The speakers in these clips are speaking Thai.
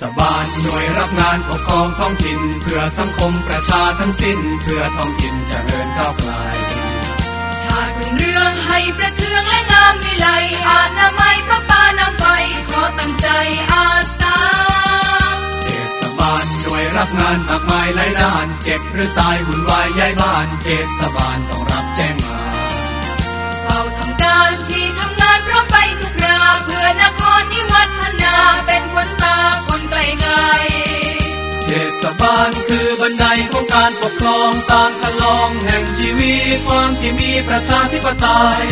ศบาลหน่วยรับงานปกครองท้องถิ่นเพื่อสังคมประชาทั้งสิ้น เพื่อท้องถิ่นจเจริญก้าวไกลชาติเป็นเรื่องให้ประเทืองและงามวิไลอาณาไม้พระปานำไปขอตั้งใจอาสาเทศบาลหน่วยรับงานมากมายหลายด้าน เจ็บหรือตายหุ่นวายย้ายบ้านเทศบาลต้องรับแจ้งมาเฝ้าทำการที่ทำงานพร้อมไปทุกราเพื่อนครนิวัฒนาเป็นคนต คนไกลไงเทศบาลคือบันไดของการปกครองตามคันลองแห่งชีวิตความที่มีประชาธิปไตย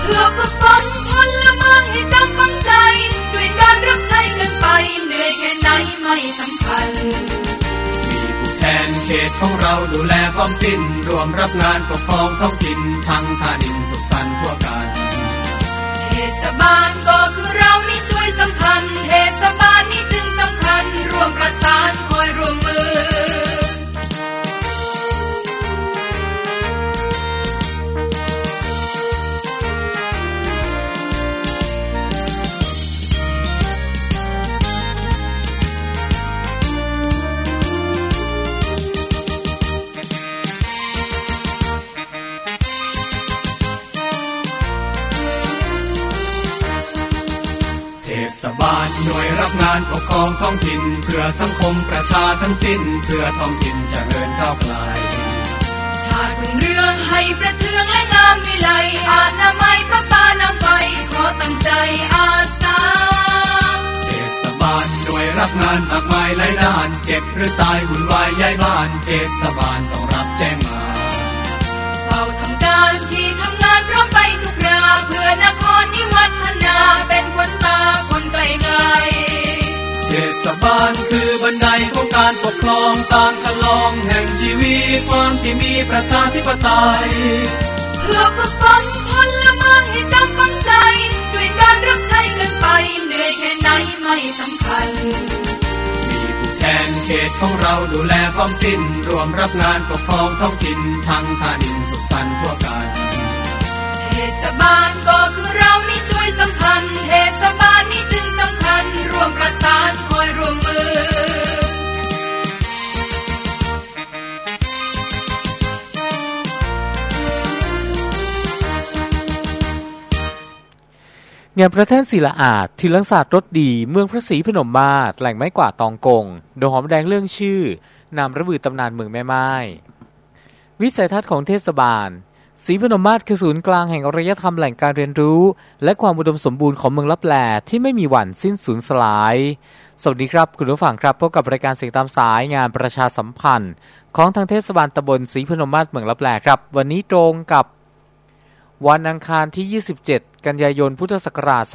เพื่อฝึกฝนพลเมืองให้จำฝังใจ ด้วยการรับใช้กันไปเหนื่อยแค่ไหนไม่สำคัญมีผู้แทนเขตของเราดูแลพร้อมสิ้น รวมรับงานปกครองท้องถิ่นทั้งท่าดินสุขสันต์ทั่วกัน เทศบาลก็คือเรานี่ช่วยสัมพันธ์เทศบาลานคอยร่วม บาลหน่วยรับงานปกครองท้องถิ่นเพื่อสังคมประชาทั้งสิ้นเพื่อท้องถิ่นเจริญก้าวไกลชาติเป็นเรื่องให้ประเทืองและงามวิไลอาณาไม้พระปานำไปขอตั้งใจอาสาเทศบาลหน่วยรับงานมากมายหลายด้าน เจ็บหรือตายหุ่นวายย้ายบ้านเทศบาลต้องรับแจ้งมาเฝ้าทำการที่ทำงานพร้อมไปทุกราเพื่อนครนิวัฒนาเป็นคนตา คนไกลไงเทศบาลคือบันไดของการปกครองตามคันลองแห่งชีวิตความที่มีประชาธิปไตยเพื่อฝึกฝนพลเมืองให้จำฝังใจ ด้วยการรับใช้กันไปเหนื่อยแค่ไหนไม่สำคัญมีผู้แทนเขตของเราดูแลพร้อมสิ้น รวมรับงานปกครองท้องถิ่นทั้งท่าดินสุขสันต์ทั่วกันเทศบาลก็คือเรานี่ช่วยสัมพันธ์ สานคอยร่วมมือ งานพระแท่นศิลาอาจทิลังศาสตร์รถดี เมืองพระศรีพนมมาศแหล่งไม้กว่าตองกง โดยหอมแดงเรื่องชื่อนำระบือตำนานเมืองแม่ไม้วิสัยทัศน์ของเทศบาล ศรีพนมมาศคือศูนย์กลางแห่งอารยธรรมแหล่งการเรียนรู้ และความอุดมสมบูรณ์ของเมืองลับแลที่ไม่มีวันสิ้นสูญสลาย สวัสดีครับคุณผู้ฟังครับพบกับรายการเสียงตามสายงานประชาสัมพันธ์ ของทางเทศบาลตำบลศรีพนมมาศเมืองลับแลครับ วันนี้ตรงกับ วันอังคารที่ 27 กันยายนพุทธศักราช 2565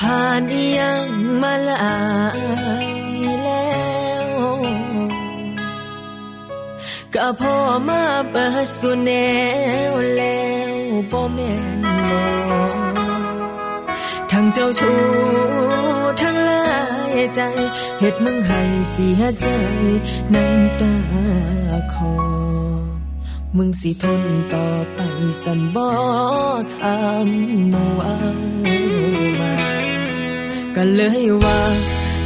ผ่านอียังมาหลายแล้วก็พ่อมาเปิดสุแนวแล้วบ่แม่นบ่ทั้งเจ้าชู้ทั้งลายใจเฮ็ดมึงให้เสียใจน้ำตาคอมึงสิทนต่อไปสันบ่คำว่า ก็เลยว่า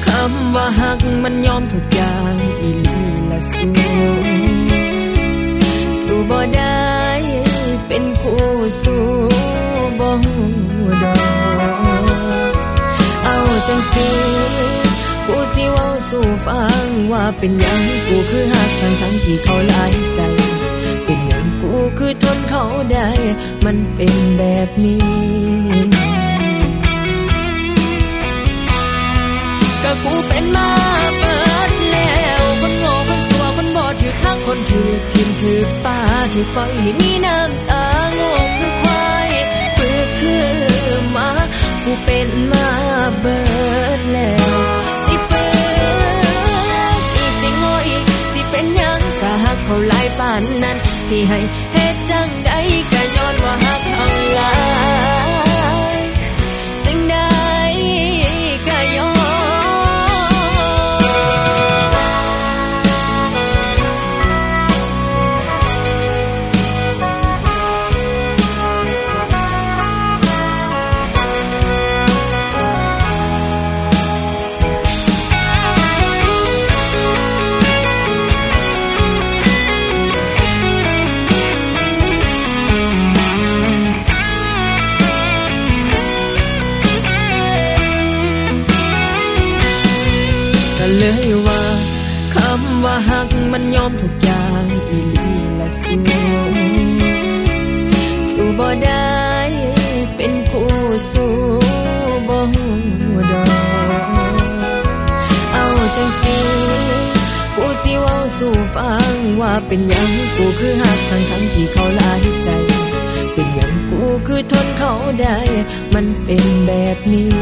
คำว่าหักมันยอมทุกอย่างอีลีละสูสู้บ่ได้เป็นคู่สู้บ่ดอกเอาจังสิกูสิเว้าสู่ฟังว่าเป็นหยังกูคือหักทั้งทั้งที่เขาหลายใจ เป็นหยังกูคือทนเขาได้ มันเป็นแบบนี้ ก็กูเป็นมาเปิดแล้ว คนโง่คนสัวคนบอดถือข้างคนถือทิมถือป้าถือปล่อยมีน้ำตาโง่คือควายเปือคือมากูเป็นมาเบิดแล้วสิเปิดอีกสิโง่อีกสิเป็นยังกะหักเขาหลายปานนั้นสิให้เฮ็ดจังใดก็ย้อนว่าหักเขาหลาย เป็นยังกูคือหักทั้งทั้งที่เขาลายใจ เป็นยังกูคือทนเขาได้ มันเป็นแบบนี้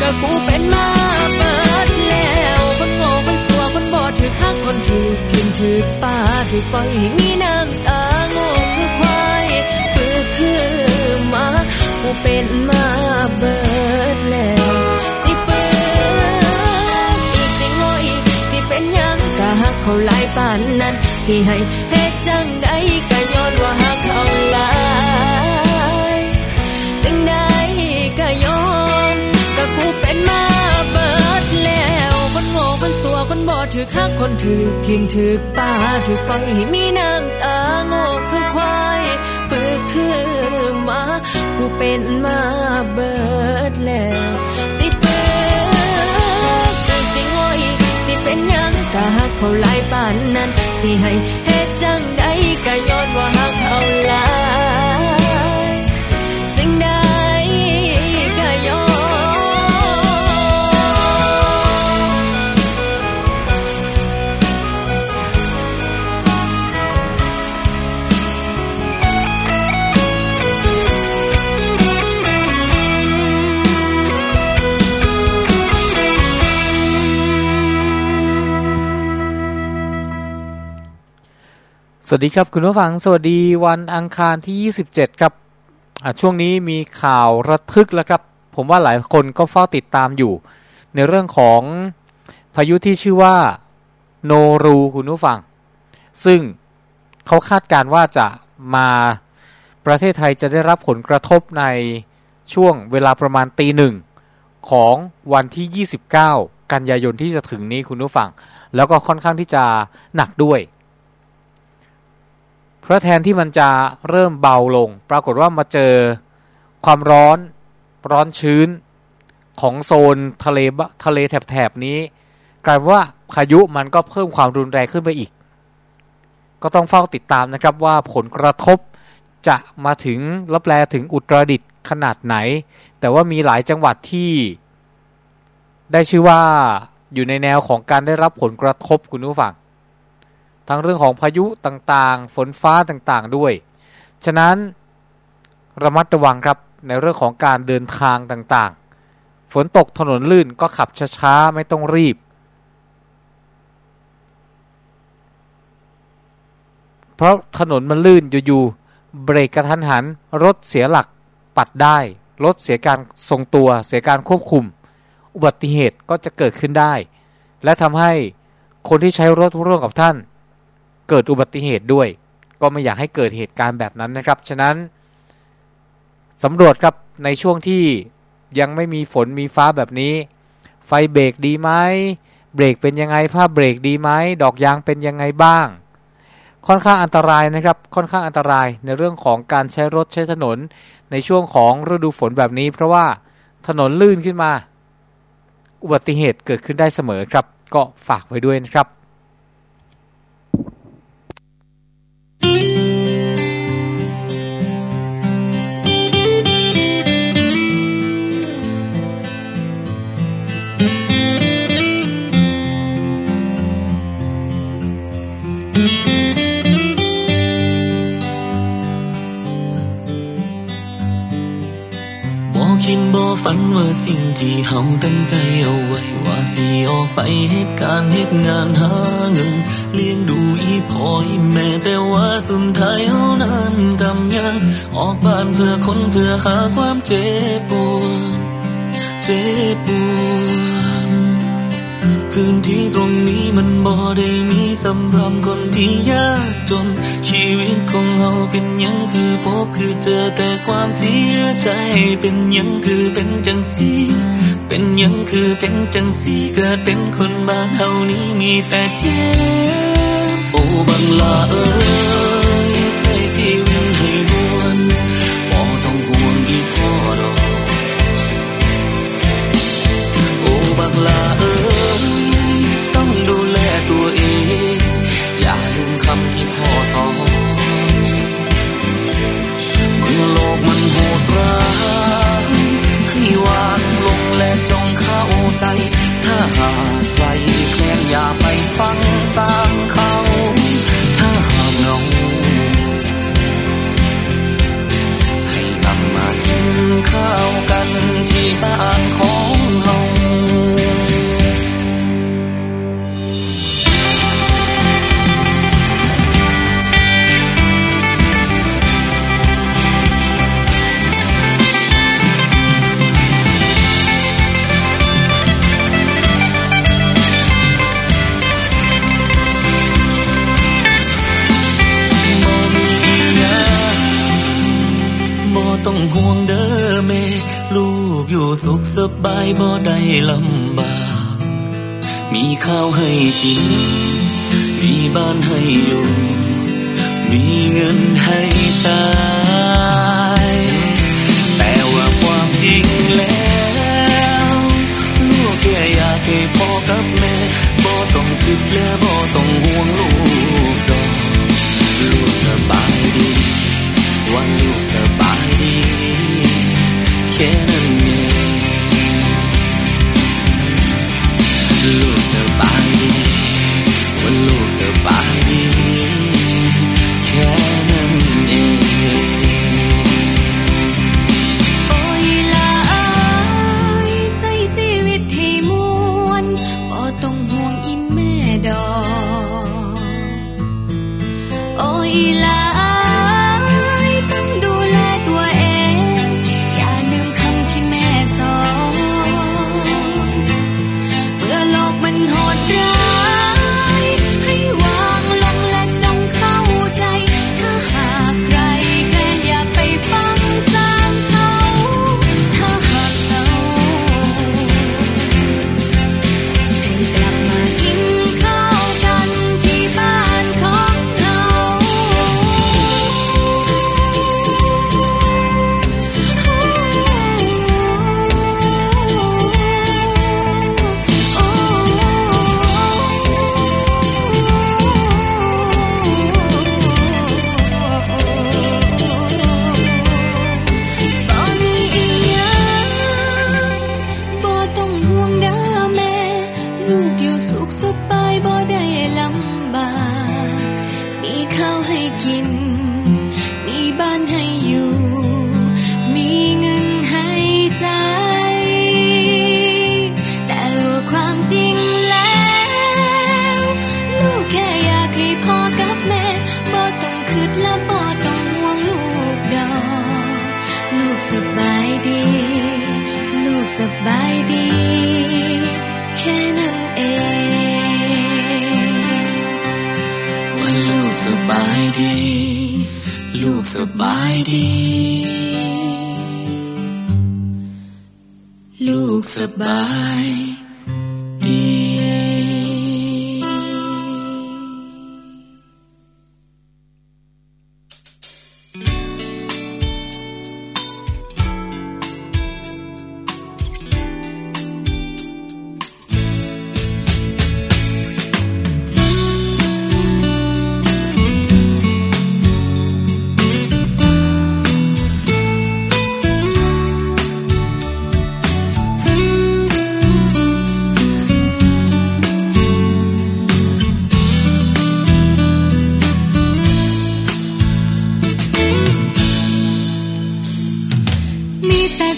ก็กูเป็นมาเปิดแล้วคนโง่คนสัวคนบอดถือข้างคนถือทิมถือป้าถือปล่อยมีน้ำตาโง่คือควายคือคือมากูเป็นมาเบิดแล้ว เขาหลายปานนั้น สิให้เฮ็ดจังใดก็ย้อนว่าหักเขาหลายจังใดก็ยอมก็กูเป็นมาเบิดแล้ว คนโง่คนสัวคนบอดถือข้างคนถือทิมถือป้าถือปล่อยให้มีน้ำตาโง่คือควายเปิดคือมากูเป็นมาเบิดแล้ว เป็นหยังกะหักเขาหลายปานนั้น สิให้เฮ็ดจังใดก็ย้อนว่าหักเขาหลาย สวัสดีครับคุณผู้ฟังสวัสดีวันอังคารที่ 27 ครับช่วงนี้มีข่าวระทึกแล้วครับ ผมว่าหลายคนก็เฝ้าติดตามอยู่ ในเรื่องของพายุที่ชื่อว่าโนรูคุณผู้ฟัง ซึ่งเขาคาดการณ์ว่าจะมาประเทศไทยจะได้รับผลกระทบในช่วงเวลาประมาณตีหนึ่งของวันที่ 29 กันยายนที่จะถึงนี้คุณผู้ฟัง แล้วก็ค่อนข้างที่จะหนักด้วย เพราะแทนที่มันจะเริ่มเบาลง ปรากฏว่ามาเจอความร้อนร้อนชื้นของโซนทะเลทะเลแถบๆนี้กลายว่าพายุมันก็เพิ่มความรุนแรงขึ้นไปอีก ก็ต้องเฝ้าติดตามนะครับว่าผลกระทบจะมาถึงรับแลถึงอุตรดิตถ์ขนาดไหน แต่ว่ามีหลายจังหวัดที่ ได้ชื่อว่าอยู่ในแนวของการได้รับผลกระทบคุณผู้ฟัง ทั้งเรื่องของพายุต่างๆ ฝนฟ้าต่างๆด้วย ฉะนั้นระมัดระวังครับในเรื่องของการเดินทางต่างๆ ฝนตกถนนลื่นก็ขับช้าๆ ไม่ต้องรีบ เพราะถนนมันลื่นอยู่ๆเบรกกระทันหัน รถเสียหลักปัดได้ รถเสียการทรงตัว เสียการควบคุม อุบัติเหตุก็จะเกิดขึ้นได้ และทำให้คนที่ใช้รถร่วมกับท่าน เกิดอุบัติเหตุด้วย ก็ไม่อยากให้เกิดเหตุการณ์แบบนั้นนะครับ ฉะนั้นสำรวจครับในช่วงที่ยังไม่มีฝนมีฟ้าแบบนี้ ไฟเบรกดีไหมเบรกเป็นยังไงผ้าเบรกดีไหมดอกยางเป็นยังไงบ้าง ค่อนข้างอันตรายนะครับ ค่อนข้างอันตรายในเรื่องของการใช้รถใช้ถนนในช่วงของฤดูฝนแบบนี้ เพราะว่าถนนลื่นขึ้นมา อุบัติเหตุเกิดขึ้นได้เสมอครับ ก็ฝากไว้ด้วยนะครับ ฝันว่าสิ่งที่เฮาตั้งใจเอาไว้ว่าสิออกไปเหตุการณ์เหตุงานหาเงิน เลี้ยงดูอีพ่ออีแม่แต่ว่าสุดท้ายเฮานั้นกำยังออกบ้านเพื่อคนเพื่อหาความเจ็บปวดเจ็บปวด พื้นที่ตรงนี้มันบ่ได้มีสำหรับคนที่ยากจน ชีวิตของเฮาเป็นยังคือพบคือเจอแต่ความเสียใจ เป็นยังคือเป็นจังสีเป็นยังคือเป็นจังสีเกิดเป็นคนบ้านเฮานี้มีแต่เจ็บโอ้บังลาเอ้ยใส่ชีวิตให้บวนบ่ต้องห่วงอีพ่อดอกโอ้บังลา และจงเข้าใจ ถ้าหากใครแคลนอย่าไปฟังสามเขา บายบ่ได้ลำบาก มีข้าวให้กิน มีบ้านให้อยู่ มีเงินให้ใช้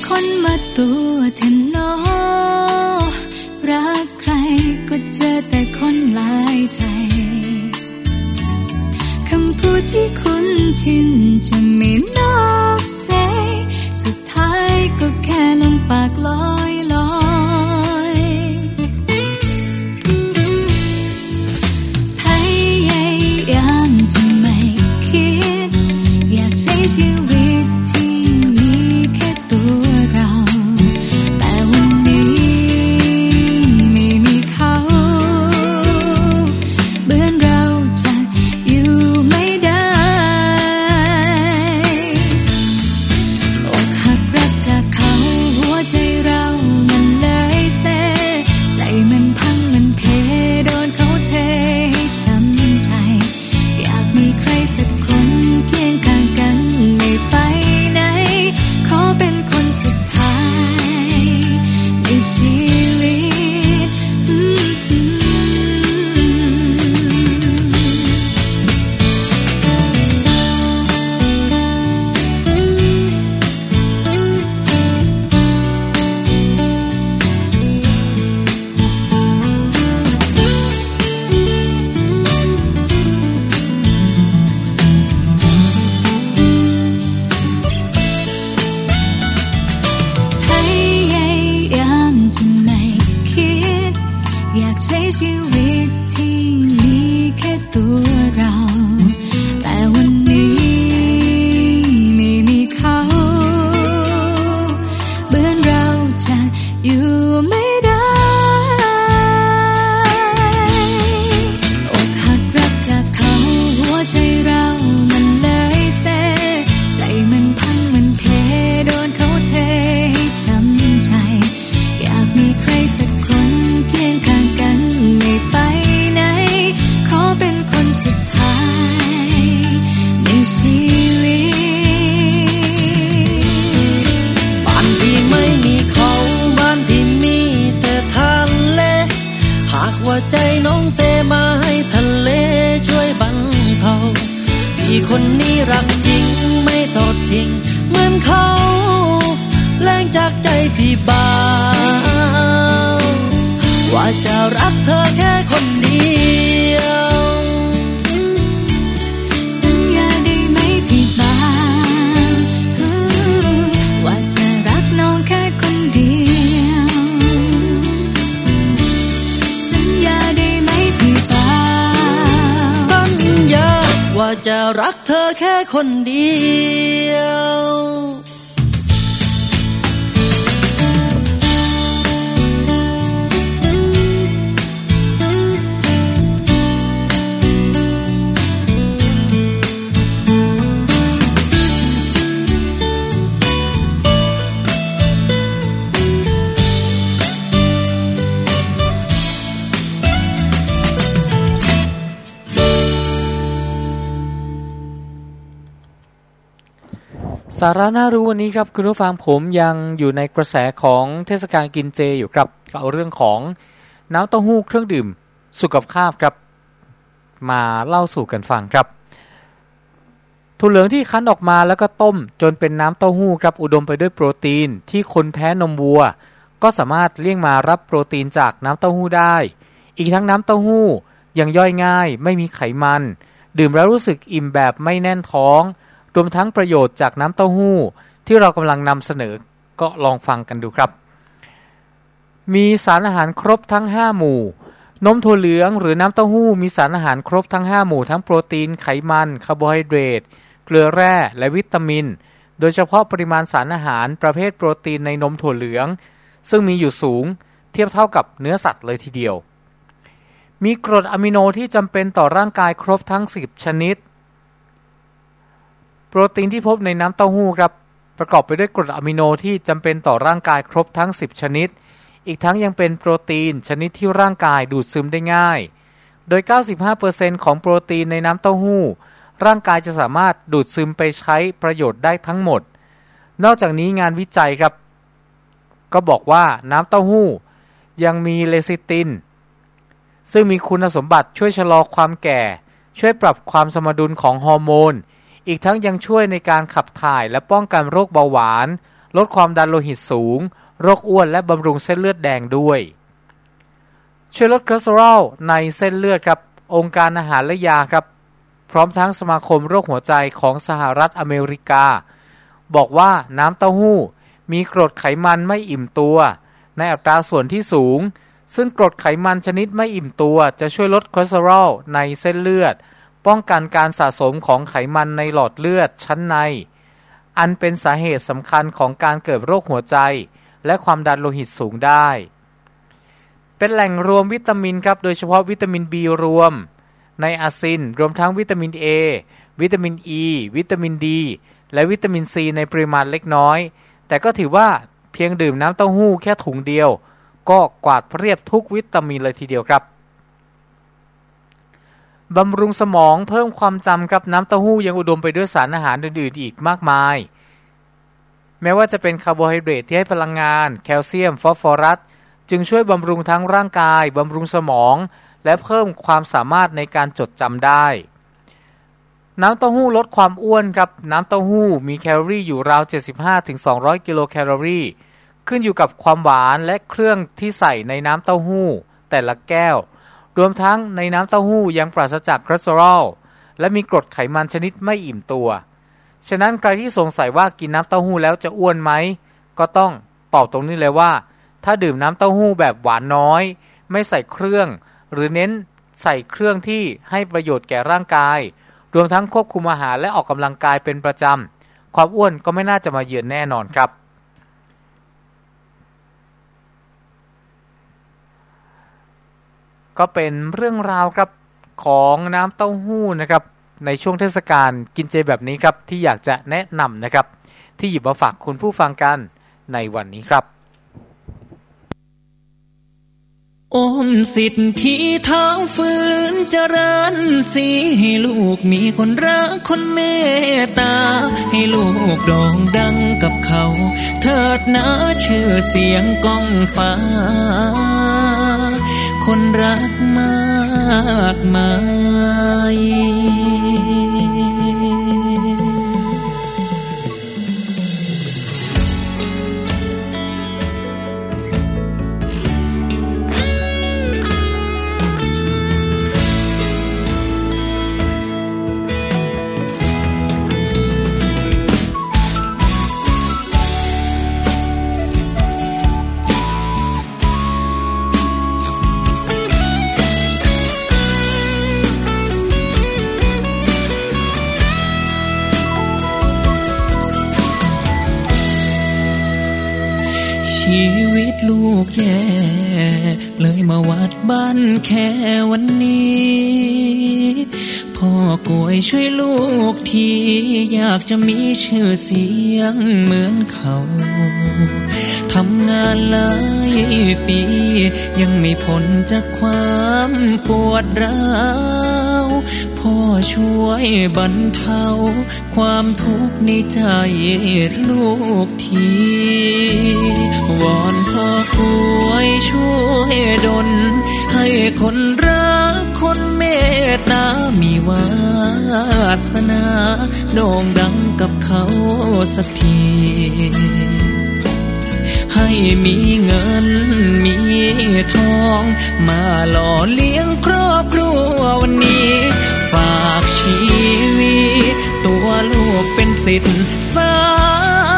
คนมาตัวเทนนอรักใครก็เจอแต่คนหลายใจ คำพูดที่คุ้นชินจะไม่นอกใจ สุดท้ายก็แค่ลมปากลอยาระน่ารู้วันนี้ครับคุณผู้ฟังผมยังอยู่ในกระแสของเทศกาลกินเจอยู่ครับก็เอาเรื่องของน้ำเต้าหู้เครื่องดื่มสุขภาพครับ มาเล่าสู่กันฟังครับถั่วเหลืองที่คั้นออกมาแล้วก็ต้มจนเป็นน้ำเต้าหู้ครับอุดมไปด้วยโปรตีนที่คนแพ้นมวัว ก็สามารถเลี่ยงมารับโปรตีนจากน้ำเต้าหู้ได้ อีกทั้งน้ำเต้าหู้ยังย่อยง่าย ไม่มีไขมัน ดื่มแล้วรู้สึกอิ่มแบบไม่แน่นท้อง รวมทั้งประโยชน์จากน้ำเต้าหู้ที่เรากำลังนำเสนอก็ลองฟังกันดูครับ มีสารอาหารครบทั้ง 5 หมู่ นมถั่วเหลืองหรือน้ำเต้าหู้มีสารอาหารครบทั้ง 5 หมู่ทั้งโปรตีนไขมันคาร์โบไฮเดรตเกลือแร่และวิตามิน โดยเฉพาะปริมาณสารอาหารประเภทโปรตีนในนมถั่วเหลือง ซึ่งมีอยู่สูงเทียบเท่ากับเนื้อสัตว์เลยทีเดียวมีกรดอะมิโนที่จำเป็นต่อร่างกายครบทั้ง 10 ชนิด โปรตีนที่พบในน้ำเต้าหู้ครับประกอบไปด้วยกรดอะมิโนที่จำเป็นต่อร่างกายครบทั้ง 10 ชนิด อีกทั้งยังเป็นโปรตีนชนิดที่ร่างกายดูดซึมได้ง่าย โดย 95%ของโปรตีนในน้ำเต้าหู้ ร่างกายจะสามารถดูดซึมไปใช้ประโยชน์ได้ทั้งหมด นอกจากนี้งานวิจัยครับ ก็บอกว่าน้ำเต้าหู้ ยังมีเลซิติน ซึ่งมีคุณสมบัติช่วยชะลอความแก่ ช่วยปรับความสมดุลของฮอร์โมน อีกทั้งยังช่วยในการขับถ่ายและป้องกันโรคเบาหวาน ลดความดันโลหิตสูง โรคอ้วนและบำรุงเส้นเลือดแดงด้วย ช่วยลดคอเลสเตอรอลในเส้นเลือดครับ องค์การอาหารและยาครับ พร้อมทั้งสมาคมโรคหัวใจของสหรัฐอเมริกา บอกว่าน้ำเต้าหู้ มีกรดไขมันไม่อิ่มตัว ในอัตราส่วนที่สูง ซึ่งกรดไขมันชนิดไม่อิ่มตัว จะช่วยลดคอเลสเตอรอลในเส้นเลือด ป้องกันการสะสมของไขมันในหลอดเลือดชั้นใน อันเป็นสาเหตุสำคัญของการเกิดโรคหัวใจ และความดันโลหิตสูงได้ เป็นแหล่งรวมวิตามินครับโดยเฉพาะวิตามิน B รวม ไนอาซินรวมทั้งวิตามิน A วิตามิน E วิตามิน D และวิตามิน C ในปริมาณเล็กน้อย แต่ก็ถือว่าเพียงดื่มน้ำเต้าหู้แค่ถุงเดียว ก็กวาดเรียบทุกวิตามินเลยทีเดียวครับ บำรุงสมองเพิ่มความจำครับน้ำเต้าหู้ยังอุดมไปด้วยสารอาหารอื่นๆอีกมากมาย แม้ว่าจะเป็นคาร์โบไฮเดรตที่ให้พลังงาน แคลเซียม ฟอสฟอรัส จึงช่วยบำรุงทั้งร่างกายบำรุงสมอง และเพิ่มความสามารถในการจดจำได้ น้ำเต้าหู้ลดความอ้วนครับน้ำเต้าหู้มีแคลอรี่อยู่ราว 75-200 กิโลแคลอรี่ ขึ้นอยู่กับความหวานและเครื่องที่ใส่ในน้ำเต้าหู้ แต่ละแก้ว รวมทั้งในน้ำเต้าหู้ยังปราศจากคอเลสเตอรอลและมีกรดไขมันชนิดไม่อิ่มตัว ฉะนั้นใครที่สงสัยว่ากินน้ำเต้าหู้แล้วจะอ้วนไหม ก็ต้องตอบตรงนี้เลยว่า ถ้าดื่มน้ำเต้าหู้แบบหวานน้อย ไม่ใส่เครื่อง หรือเน้นใส่เครื่องที่ให้ประโยชน์แก่ร่างกาย รวมทั้งควบคุมอาหารและออกกำลังกายเป็นประจำ ความอ้วนก็ไม่น่าจะมาเยือนแน่นอนครับ ก็เป็นเรื่องราวครับของน้ำเต้าหู้นะครับ ในช่วงเทศกาลกินเจแบบนี้ครับ ที่อยากจะแนะนำนะครับ ที่หยิบมาฝากคุณผู้ฟังกันในวันนี้ครับอมสิทธิเท้าฝืนเจริญสีให้ลูกมีคนรักคนเมตตา ให้ลูกโด่งดังกับเขา เถิดนะชื่อเสียงก้องฟ้า คนรักมากมาย แค่วันนี้ พ่อกวยช่วยลูกทีอยากจะมีชื่อเสียงเหมือนเขาทำงานหลายปี ยังไม่พ้นจากความปวดร้าวพ่อช่วยบรรเทา ความทุกข์ในใจลูกที วอนพ่อกวยช่วยดล ให้คนรักคนเมตตามีวาสนาโด่งดังกับเขาสักที ให้มีเงินมีทอง มาหล่อเลี้ยงครอบครัววันนี้ ฝากชีวิตตัวลูกเป็นสิทธิ์สัก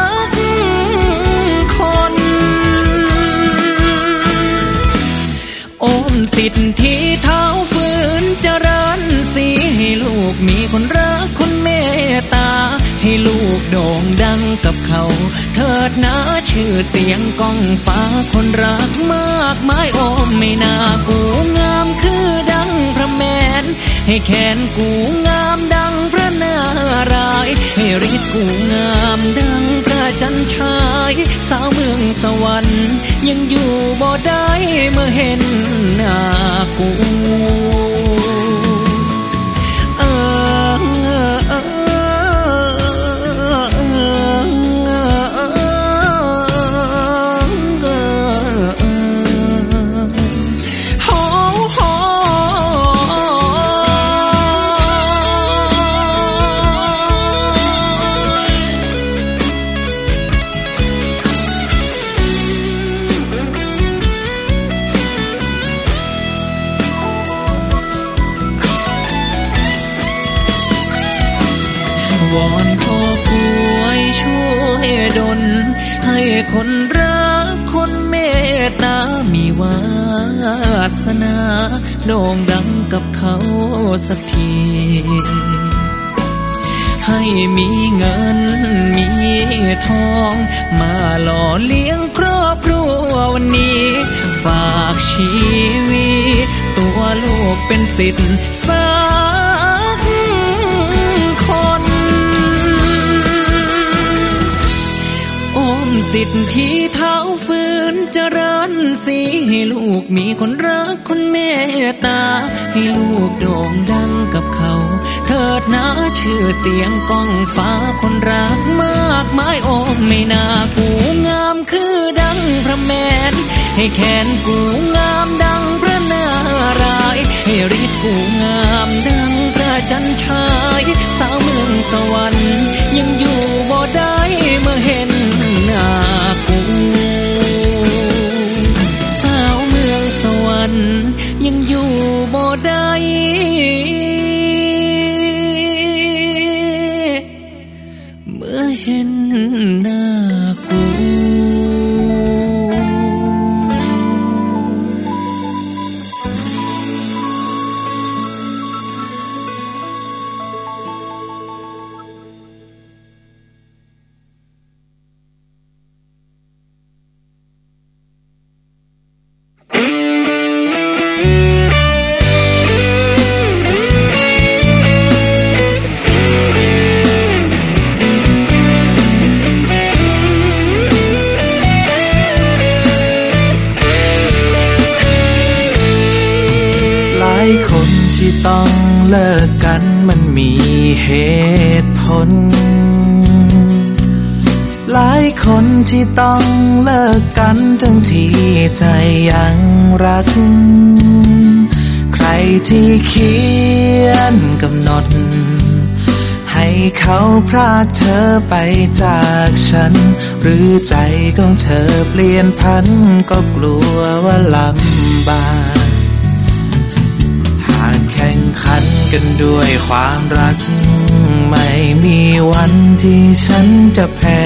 อมสิที่เท้าฝืนเจริญสีให้ลูกมีคนรักคนเมตตา ให้ลูกโด่งดังกับเขา เถิดนะชื่อเสียงก้องฟ้าคนรักมากมายโอมไม่น่ากูงามคือดังพระแมน ให้แขนกูงามดังพระนาราย ให้ฤทธิ์กูงามดังพระจันทรายสาวเมือง สวรรค์ ยังอยู่บ่ได้เมื่อเห็นหน้ากู สนาโด่งดังกับเขาสักที ให้มีเงินมีทอง มาหล่อเลี้ยงครอบครัววันนี้ ฝากชีวิต ตัวลูกเป็นสิทธิ์สักคนอมสิทธิ์ที่ ริญสีให้ลูกมีคนรักคนเมตตา ให้ลูกโด่งดังกับเขา เถิดนะชื่อเสียงก้องฟ้าคนรักมากมายโอมไม่น่ากูงามคือดังพระแมน ให้แขนกูงามดังพระนารายให้ฤทธิ์กูงามดังพระจันทรายสาวเมืองสวรรค์ยังอยู่บ่ได้เมื่อเห็นหน้ากู ยั รือใจของเธอเปลี่ยนพันก็กลัวว่าลำบากหากแข่งขันกันด้วยความรัก ไม่มีวันที่ฉันจะแพ้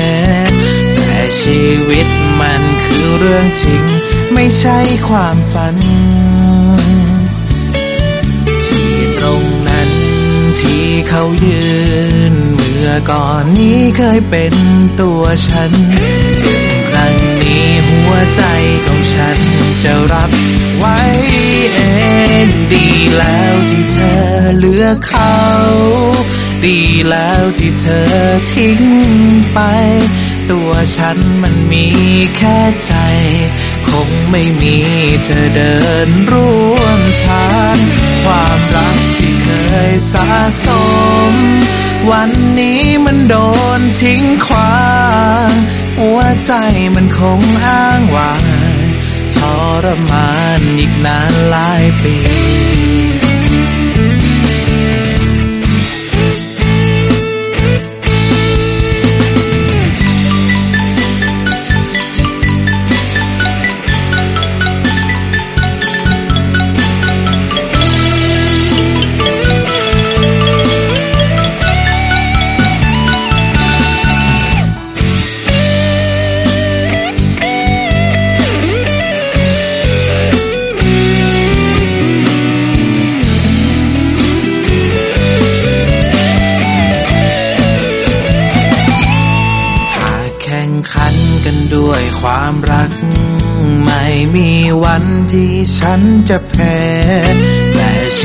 แต่ชีวิตมันคือเรื่องจริง ไม่ใช่ความฝัน ที่ตรงนั้นที่เขายืน มื่อก่อนนี้เคยเป็นตัวฉัน ถึงครั้งนี้หัวใจของฉันจะรับไว้เองดีแล้วที่เธอเลือกเขา ดีแล้วที่เธอทิ้งไป ตัวฉันมันมีแค่ใจ คงไม่มีเธอเดินร่วมทางความรักที่เคยสะสม วันนี้มันโดนทิ้งขวางหัวใจมันคงอ้างว้างทรมานอีกนานหลายปี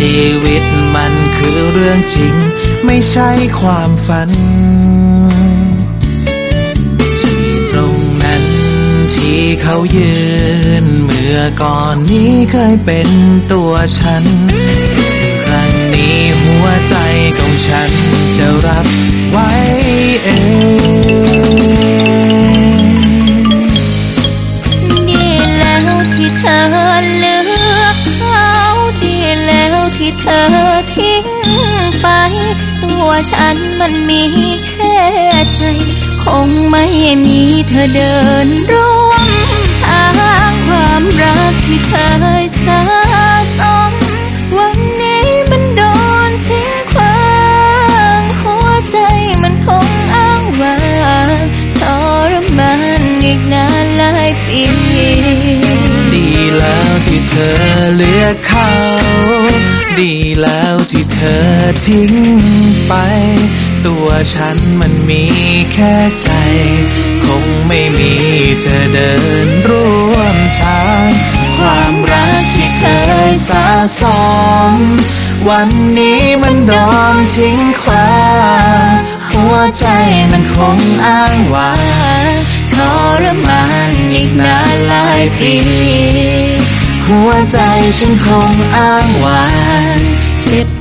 ชีวิตมันคือเรื่องจริง ไม่ใช่ความฝัน ที่ตรงนั้นที่เขายืน เมื่อก่อนนี้เคยเป็นตัวฉัน ครั้งนี้หัวใจของฉันจะรับไว้เองดีแล้วที่เธอเลื เธอทิ้งไป ตัวฉันมันมีแค่ใจ คงไม่มีเธอเดินร่วมทางความรักที่เคยสะสมวันนี้มันโดนทิ้งขวางหัวใจมันคงอ้างว้างทรมานอีกนานหลายปีดีแล้วที่เธอเลือกเขา ดีแล้วที่เธอทิ้งไป ตัวฉันมันมีแค่ใจ คงไม่มีจะเดินร่วมทาง ความรักที่เคยสะสม วันนี้มันโดนทิ้งขว้างหัวใจมันคงอ้างว้างทรมานอีกนานหลายปี หัวใจฉันคงอ้างว้าง เ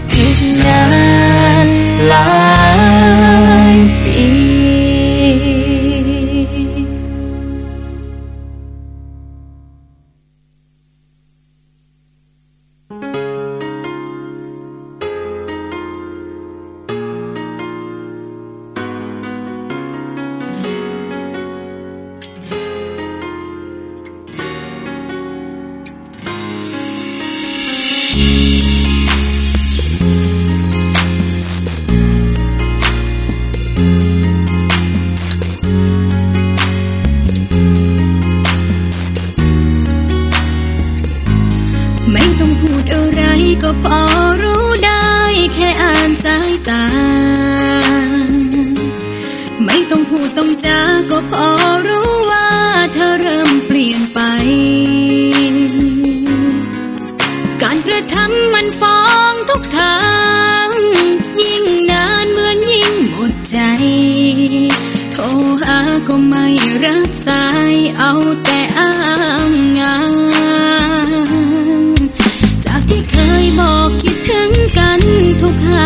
ทุกห้า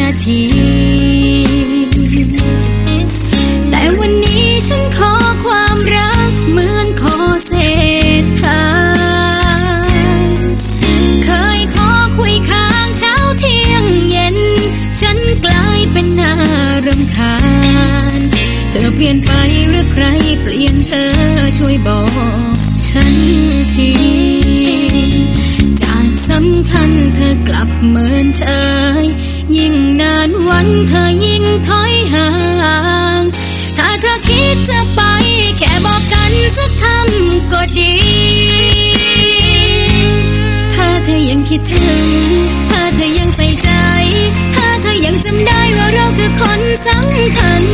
นาที แต่วันนี้ฉันขอความรักเหมือนขอเศษทางเคยขอคุยค้างเช้าเที่ยงเย็น ฉันกลายเป็นน่ารำคาญ เธอเปลี่ยนไปหรือใครเปลี่ยนเธอช่วยบอกฉันที อกลับเหมือนเฉยยิ่งนานวันเธอยิ่งถอยห่าง ถ้าเธอคิดจะไป แค่บอกกันสักคำก็ดี ถ้าเธอยังคิดถึง ถ้าเธอยังใส่ใจ ถ้าเธอยังจำได้ว่าเราคือคนสำคัญ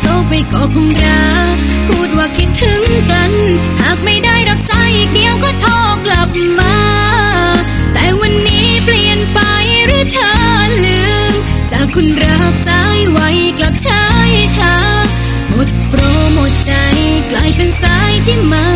โทรไปก็คงรักพูดว่าคิดถึงกัน หากไม่ได้รับสายอีกเดียวก็โทรกลับมา วันนี้เปลี่ยนไปหรือเธอลืม จากคุณรับสายไวกลับใช้ช้าหมดโปรหมดใจกลายเป็นสายที่ไม่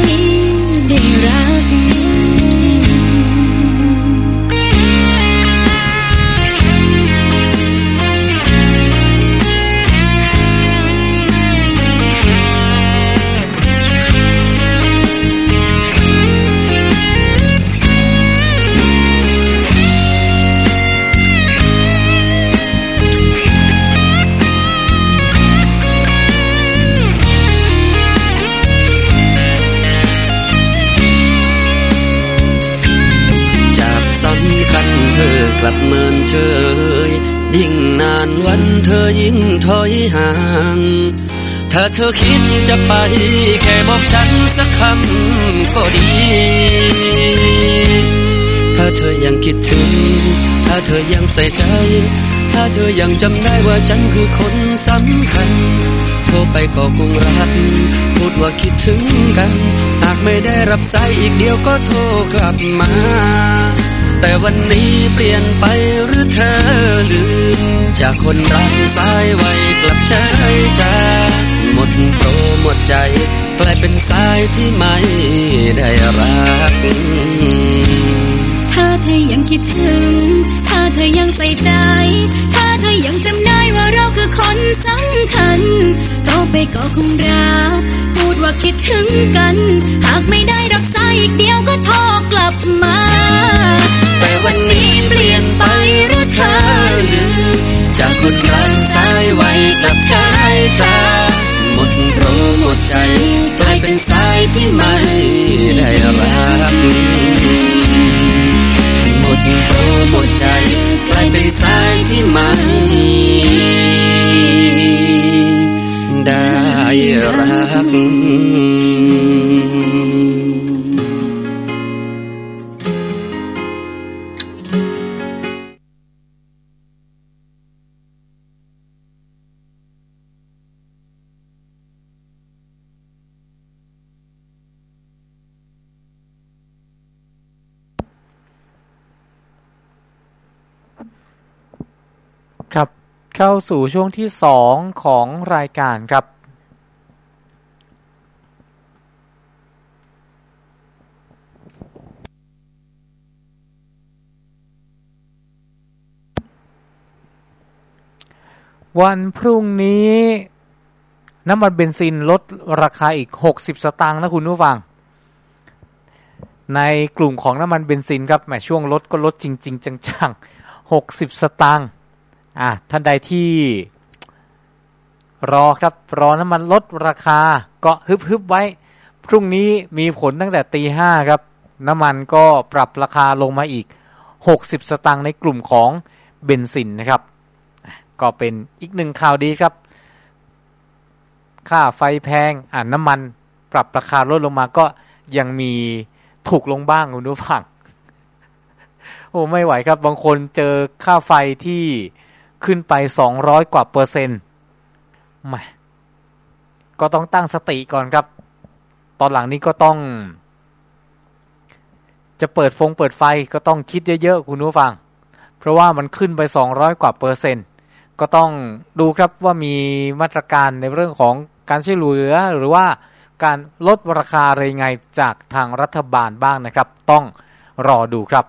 วันเธอยิ่งถอยห่าง ถ้าเธอคิดจะไป แค่บอกฉันสักคำก็ดี ถ้าเธอยังคิดถึง ถ้าเธอยังใส่ใจ ถ้าเธอยังจำได้ว่าฉันคือคนสำคัญ โทรไปก็คงรักพูดว่าคิดถึงกัน หากไม่ได้รับสายอีกเดียวก็โทรกลับมา แต่วันนี้เปลี่ยนไปหรือเธอลืม จากคนรักสายไวกลับใช้จาหมดโปรหมดใจ กลายเป็นสายที่ไม่ได้รัก ถ้าเธอยังคิดถึง ถ้าเธอยังใส่ใจ ถ้าเธอยังจำได้ว่าเราคือคนสำคัญโทรไปก็คงรักพูดว่าคิดถึงกัน หากไม่ได้รับสายอีกเดียวก็โทรกลับมา แต่วันนี้เปลี่ยนไปหรือเธอลืมจากคนรักสายไวกลับใช้ชาหมดโรหมดใจกลายเป็นสายที่ไม่ได้รักหมดโรหมดใจกลายเป็นสายที่ไม่ได้รัก เข้าสู่ช่วงที่สองของรายการครับ วันพรุ่งนี้ น้ำมันเบนซินลดราคาอีก 60 สตางค์นะคุณผู้ฟัง ในกลุ่มของน้ำมันเบนซินครับแหมช่วงลดก็ลดจริง ๆ จังๆ60 สตางค์ อะท่านใดที่รอครับรอน้ำมันลดราคาก็ฮึบฮึบไว้ พรุ่งนี้มีผลตั้งแต่ตีห้าครับ น้ำมันก็ปรับราคาลงมาอีก 60 สตางค์ในกลุ่มของเบนซินนะครับ ก็เป็นอีกหนึ่งข่าวดีครับ ค่าไฟแพงอ่าน้ำมันปรับราคาลดลงมาก็ยังมีถูกลงบ้างคุณผู้ฟังโอ้ไม่ไหวครับ บางคนเจอค่าไฟที่ ขึ้นไป 200 กว่าเปอร์เซ็นต์มาก็ต้องตั้งสติก่อนครับ ตอนหลังนี้ก็ต้อง จะเปิดฟงเปิดไฟก็ต้องคิดเยอะๆ คุณผู้ฟัง เพราะว่ามันขึ้นไป 200 กว่าเปอร์เซ็นต์ก็ต้องดูครับว่ามีมาตรการในเรื่องของการช่วยเหลือหรือว่าการลดราคาอะไรไงจากทางรัฐบาลบ้างนะครับ ต้องรอดูครับ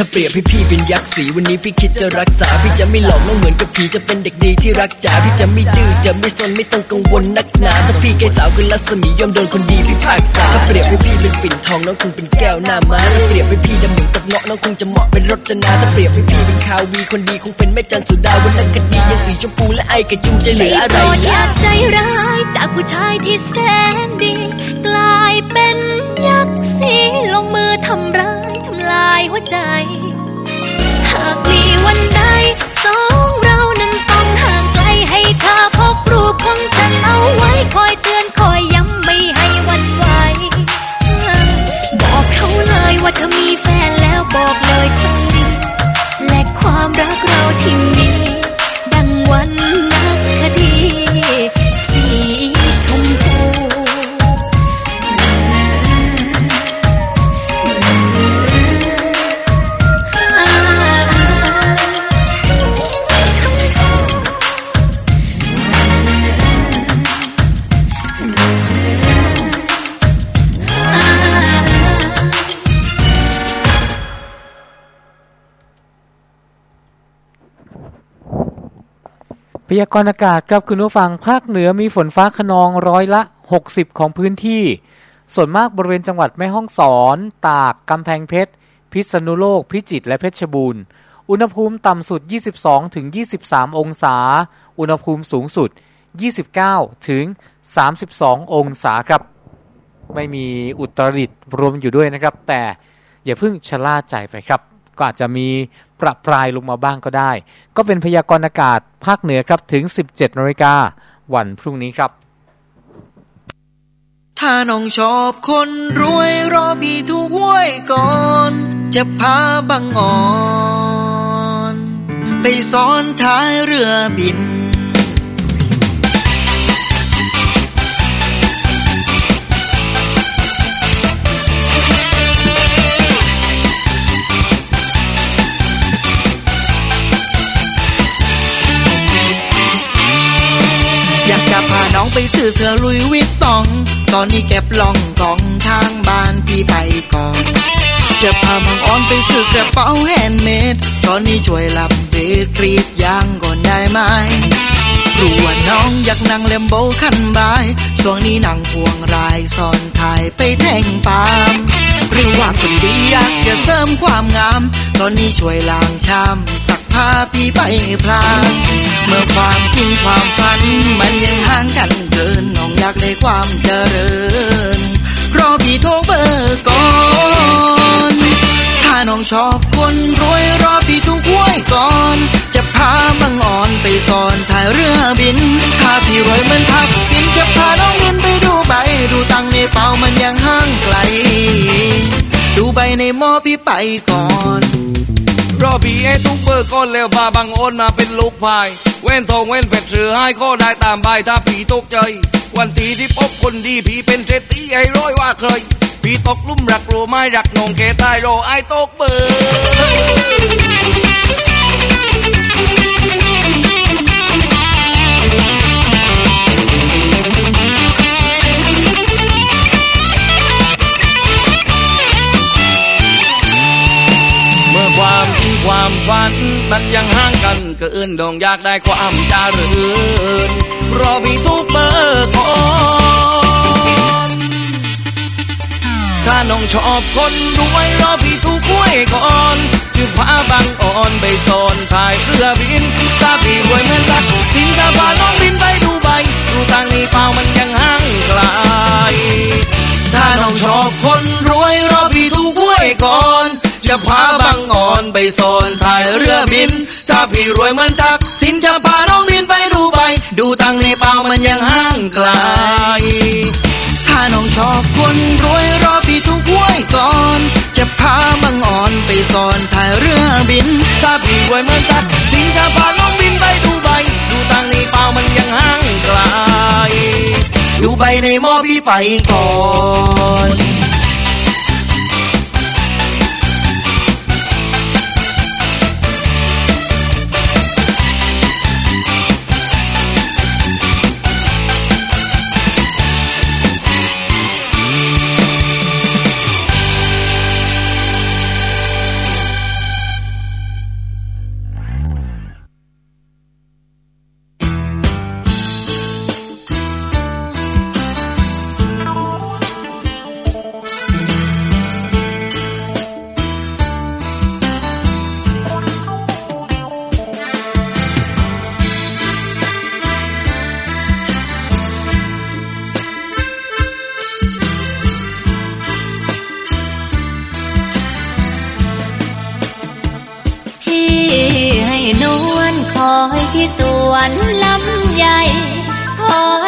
ถ้าเปรียบให้พี่เป็นยักษ์สีวันนี้พี่คิดจะรักษา พี่จะไม่หลอกน้องเหมือนกับผีจะเป็นเด็กดีที่รักจ๋าพี่จะไม่ดื้อจะไม่สนไม่ต้องกังวลนักหนาถ้าพี่แก่สาวคือรัศมียอมโดนคนดีพี่ภาคษาถ้าเปรียบให้พี่เป็นปิ่นทองน้องคงเป็นแก้วหน้าม้าถ้าเปรียบให้พี่ดำเหมือนกับเงาะน้องคงจะเหมาะเป็นรจนาถ้าเปรียบให้พี่เป็นคาวีคนดีคงเป็นแม่จันสุดาวันนักคดียังสีชมพูและไอกระจูจะเหลืออะไรโปรดอย่าใจร้ายจากผู้ชายที่แสนดี กลายเป็นยักษ์สีลงมือทำร้าย ลายหัวใจ หากมีวันใดสองเรานั้นต้องห่างไกลให้เธอพบรูปของฉันเอาไว้คอยเตือนคอยย้ำไม่ให้วันไหวบอกเขาเลยว่าเธอมีแฟนแล้วบอก พยากรณ์อากาศครับคุณผู้ฟังภาคเหนือมีฝนฟ้าขนองร้อยละ 60 ของพื้นที่ ส่วนมากบริเวณจังหวัดแม่ฮ่องสอน ตาก กำแพงเพชร พิษณุโลก พิจิตรและเพชรบูรณ์ อุณหภูมิต่ำสุด 22ถึง23 องศา อุณหภูมิสูงสุด 29ถึง32 องศาครับ ไม่มีอุตรดิตรวมอยู่ด้วยนะครับ แต่อย่าเพิ่งชะล่าใจไปครับ ก็อาจจะมีประปรายลงมาบ้างก็ได้ ก็เป็นพยากรณ์อากาศภาคเหนือครับถึง 17นาฬิกาวันพรุ่งนี้ครับ ถ้าน้องชอบคนรวยรอพี่ทุกห้วยก่อน จะพาบังอ่อน ไปซ้อนท้ายเรือบิน ไปซื้อเสื้อลุยวิตตอง ตอนนี้เก็บล่องกองทางบ้านพี่ไปก่อนจะพามังอ่อนไปซื้อกระเป๋าแฮนด์เมด ตอนนี้ช่วยรับเดทกรีดยางก่อนได้ไหมรู้ว่าน้องอยากนั่งเลมโบคันบายช่วงนี้นั่งพวงรายซ้อนถ่ายไปแทงปามหรือว่าคนดีอยากจะเสริมความงาม ตอนนี้ช่วยล้างชามสักาพี่ไปพลางเมื่อความจริงความฝัน มันยังห่างกันเกินน้องอยากได้ความเจริญรอพี่โทรเบอร์ก่อนถ้าน้องชอบคนรวยรอพี่ทุกห้วยก่อน จะพาบังอ่อนไปสอนถ่ายเรือบิน ถ้าพี่รวยมันทักสินจะพาน้องบินไปดูใบดูตังในเป๋ามันยังห่างไกล ดูใบในหม้อพี่ไปก่อน รอพี่ไอ้ทุกเบอร์ก้อนแล้วพาบังโอนมาเป็นลูกพาย เว้นทองเว้นเป็ดหรือให้ข้อได้ตามใบถ้าผีตกใจ วันที่ที่พบคนดีผีเป็นเศรษฐีไอ้ร้อยว่าเคยผีตกลุ่มรักโรไม้รักนองเกตายรอไอ้ตกเบอร์ ความฝันมันยังห่างกันเกินดองอยากได้ความจารืนรอพี่ทุกเบอร์ก่อนถ้าน้องชอบคนรวยรอพี่ทุกห้วยก่อนชื่อพาบางอ่อนไปสอนถ่ายเรือบินถ้าพี่รวยเหมือนรักสินจะพาน้องบินไปดูใบดูทางนี้เปล่ามันยังห่างไกลถ้าน้องชอบคนรวยรอพี่ทุกห้วยก่อน จะพาบางอ่อนไปสอนถ่ายเรือบิน ถ้าพี่รวยเหมือนทักสินจะพาน้องบินไปดูใบ ดูตังในเปล่ามันยังห่างไกล ถ้าน้องชอบคนรวยรอพี่ทุกห้วยก่อน จะพาบังอ่อนไปสอนถ่ายเรือบิน ถ้าพี่รวยเหมือนทักสินจะพาน้องบินไปดูใบ ดูตังในเปล่ามันยังห่างไกล ดูใบในหม้อพี่ไปก่อน anh lắm dài. Thôi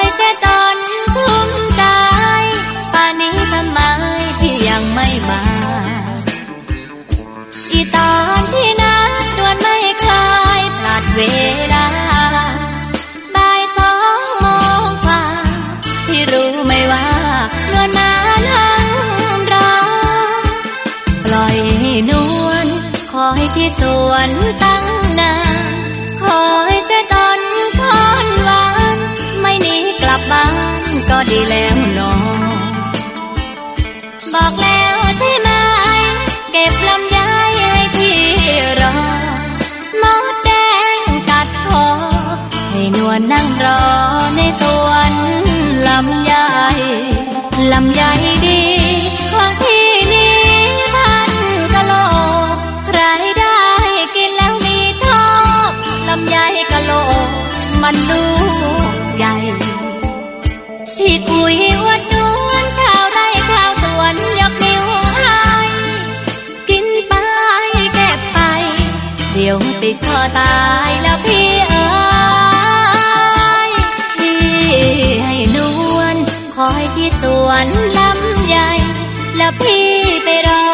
ดีแล้ว pero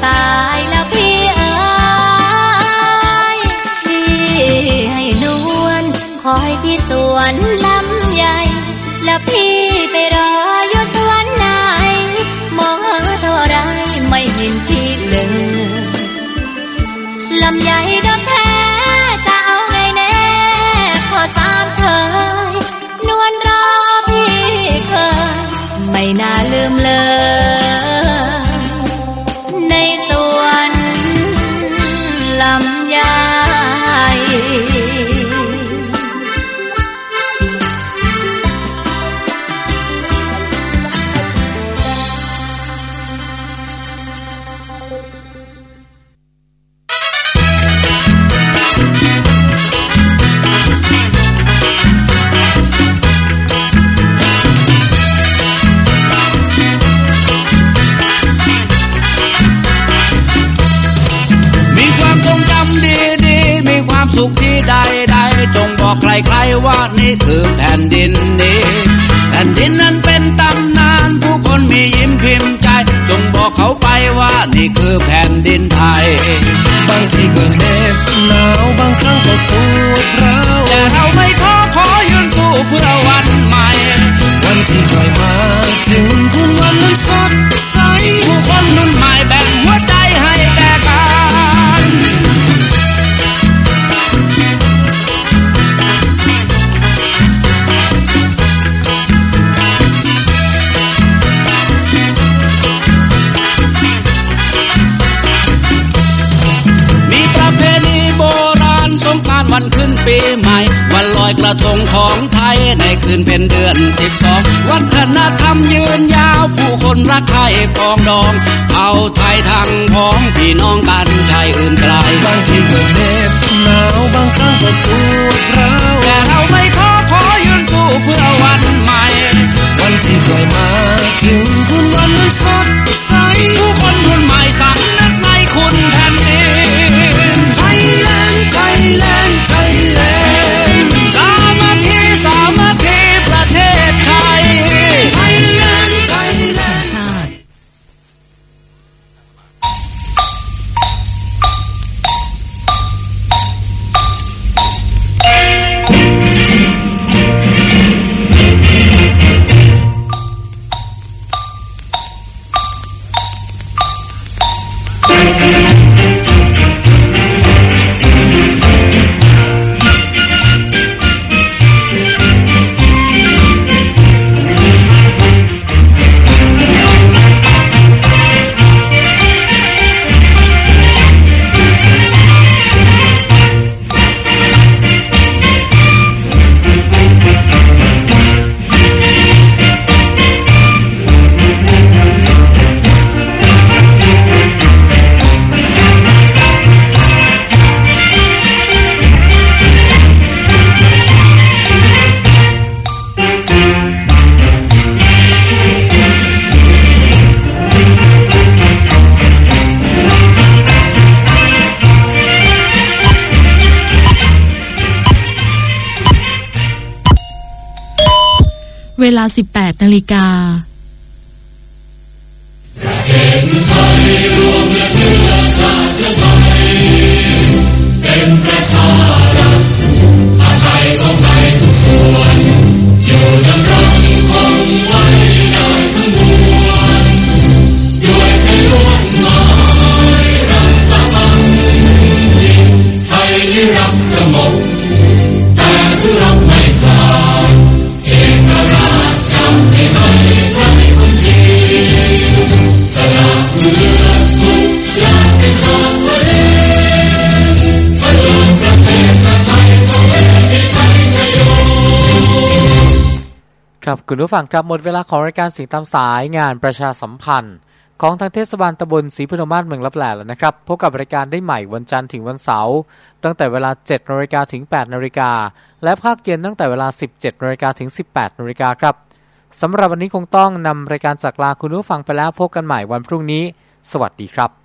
八 บอกใครๆว่านี่คือแผ่นดินนี้ แผ่นดินนั้นเป็นตำนาน ผู้คนมียิ้มพิมพ์ใจ จงบอกเขาไปว่านี่คือแผ่นดินไทย บางทีก็เหน็บหนาวบางครั้งก็ปวดร้าวแต่เราไม่ท้อขอยืนสู้เพื่อวันใหม่ วันที่ใกลมาถึงคืนวันนั้นสดใสผู้คนนั้นีใหม่ วันลอยกระทงของไทยในคืนเป็นเดือนสิบสองวัฒนธรรมยืนยาวผู้คนรักใครปองดอง เอาไทยทางพ้องพี่น้องกันชายอื่นไกลบางทีก็เหน็บหนาวบางครั้งก็ปวดร้าวแต่เราไม่ขอขอยืนสู้เพื่อวันใหม่ วันที่ใกล้มาถึงคืนวันนั้สดใสผู้คนรุ่นใหม่สั่งนักในคุณแผ่นดินไทยแลน 灿烂，灿烂 ผู้ฟังครับหมดเวลาของรายการสียงตามสายงานประชาสัมพันธ์ ของทางเทศบาลตำบลศรีพนมมาศเมืองลับแหล่แล้วนะครับ พบกับรายการได้ใหม่วันจันทร์ถึงวันเสาร์ตั้งแต่เวลา 7นาฬิกาถึง 8นาฬิกาและภาคเย็นตั้งแต่เวลา 17นาฬิกาถึง 18นาฬิกาครับสำหรับวันนี้คงต้องนำรายการจากลาคุณผู้ฟังไปแล้วพบกันใหม่วันพรุ่งนี้ สวัสดีครับ